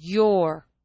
your